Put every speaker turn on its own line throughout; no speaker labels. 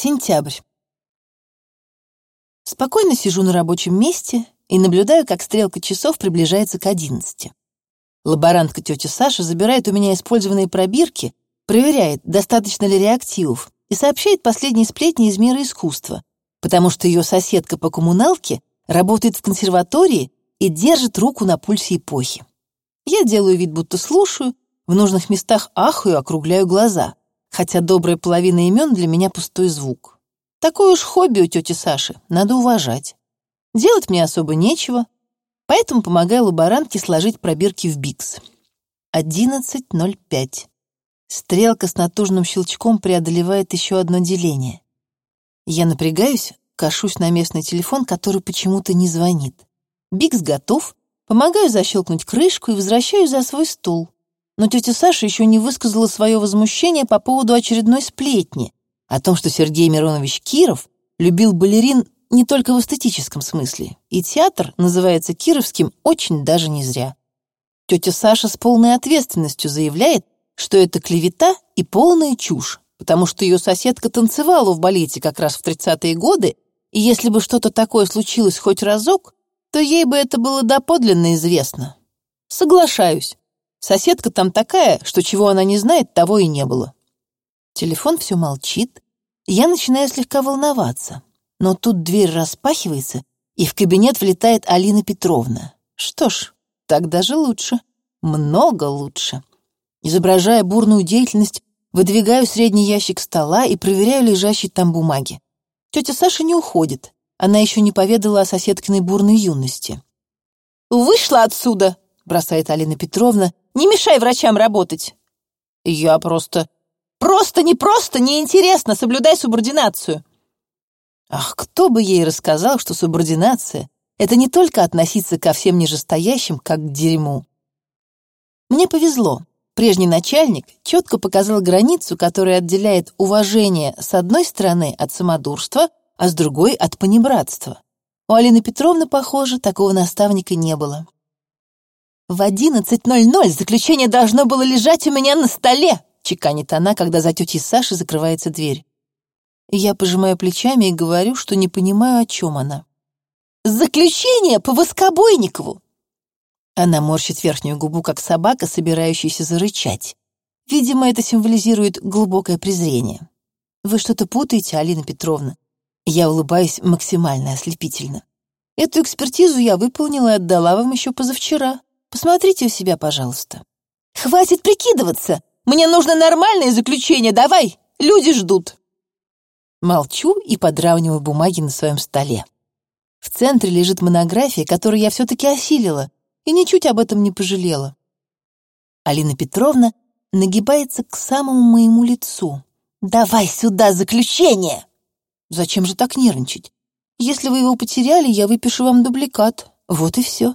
Сентябрь. Спокойно сижу на рабочем месте и наблюдаю, как стрелка часов приближается к одиннадцати. Лаборантка тетя Саша забирает у меня использованные пробирки, проверяет, достаточно ли реактивов, и сообщает последние сплетни из мира искусства, потому что ее соседка по коммуналке работает в консерватории и держит руку на пульсе эпохи. Я делаю вид, будто слушаю, в нужных местах ахаю, округляю глаза, хотя добрая половина имен для меня пустой звук. Такое уж хобби у тети Саши, надо уважать. Делать мне особо нечего, поэтому помогаю лаборантке сложить пробирки в бикс. 11.05. Стрелка с натужным щелчком преодолевает еще одно деление. Я напрягаюсь, кашусь на местный телефон, который почему-то не звонит. Бикс готов, помогаю защелкнуть крышку и возвращаюсь за свой стул. Но тетя Саша еще не высказала свое возмущение по поводу очередной сплетни, о том, что Сергей Миронович Киров любил балерин не только в эстетическом смысле, и театр называется Кировским очень даже не зря. Тетя Саша с полной ответственностью заявляет, что это клевета и полная чушь, потому что ее соседка танцевала в балете как раз в 30-е годы, и если бы что-то такое случилось хоть разок, то ей бы это было доподлинно известно. Соглашаюсь. Соседка там такая, что чего она не знает, того и не было. Телефон все молчит, я начинаю слегка волноваться. Но тут дверь распахивается, и в кабинет влетает Алина Петровна. Что ж, так даже лучше. Много лучше. Изображая бурную деятельность, выдвигаю средний ящик стола и проверяю лежащие там бумаги. Тетя Саша не уходит. Она еще не поведала о соседкиной бурной юности. «Вышла отсюда!» — бросает Алина Петровна. «Не мешай врачам работать!» «Я просто Просто не просто неинтересно, соблюдай субординацию. Ах, кто бы ей рассказал, что субординация — это не только относиться ко всем нижестоящим, как к дерьму. Мне повезло. Прежний начальник четко показал границу, которая отделяет уважение с одной стороны от самодурства, а с другой — от понебратства. У Алины Петровны, похоже, такого наставника не было. В 11.00 заключение должно было лежать у меня на столе, чеканит она, когда за тетей Сашей закрывается дверь. Я пожимаю плечами и говорю, что не понимаю, о чем она. «Заключение по Воскобойникову!» Она морщит верхнюю губу, как собака, собирающаяся зарычать. Видимо, это символизирует глубокое презрение. «Вы что-то путаете, Алина Петровна?» Я улыбаюсь максимально ослепительно. «Эту экспертизу я выполнила и отдала вам еще позавчера. Посмотрите у себя, пожалуйста». «Хватит прикидываться!» Мне нужно нормальное заключение, давай! Люди ждут!» Молчу и подравниваю бумаги на своем столе. В центре лежит монография, которую я все-таки осилила, и ничуть об этом не пожалела. Алина Петровна нагибается к самому моему лицу. «Давай сюда заключение!» «Зачем же так нервничать? Если вы его потеряли, я выпишу вам дубликат. Вот и все».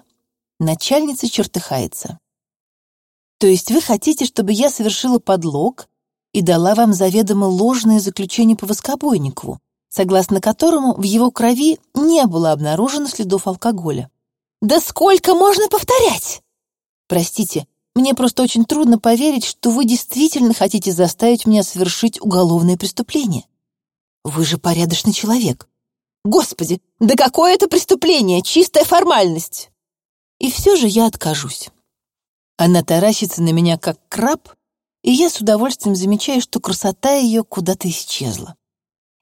Начальница чертыхается. То есть вы хотите, чтобы я совершила подлог и дала вам заведомо ложное заключение по Воскобойникову, согласно которому в его крови не было обнаружено следов алкоголя? Да сколько можно повторять? Простите, мне просто очень трудно поверить, что вы действительно хотите заставить меня совершить уголовное преступление. Вы же порядочный человек. Господи, да какое это преступление, чистая формальность. И все же я откажусь. Она таращится на меня, как краб, и я с удовольствием замечаю, что красота ее куда-то исчезла.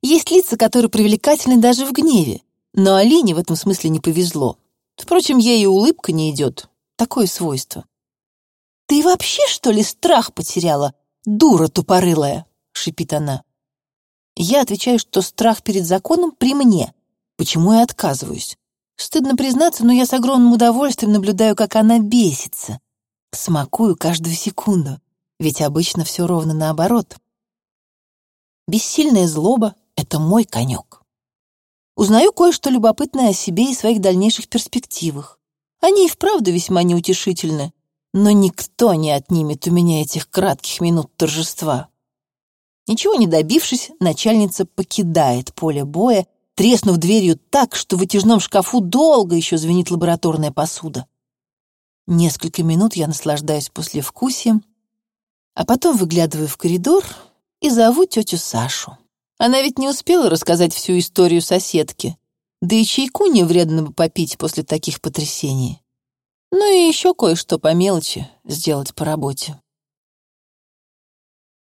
Есть лица, которые привлекательны даже в гневе, но Алине в этом смысле не повезло. Впрочем, ей и улыбка не идет. Такое свойство. «Ты вообще, что ли, страх потеряла, дура тупорылая?» — шипит она. Я отвечаю, что страх перед законом при мне. Почему я отказываюсь? Стыдно признаться, но я с огромным удовольствием наблюдаю, как она бесится. Смакую каждую секунду, ведь обычно все ровно наоборот. Бессильная злоба — это мой конек. Узнаю кое-что любопытное о себе и своих дальнейших перспективах. Они и вправду весьма неутешительны, но никто не отнимет у меня этих кратких минут торжества. Ничего не добившись, начальница покидает поле боя, треснув дверью так, что в вытяжном шкафу долго еще звенит лабораторная посуда. Несколько минут я наслаждаюсь послевкусием, а потом выглядываю в коридор и зову тетю Сашу. Она ведь не успела рассказать всю историю соседке. Да и чайку не вредно бы попить после таких потрясений. Ну и еще кое-что по мелочи сделать по работе.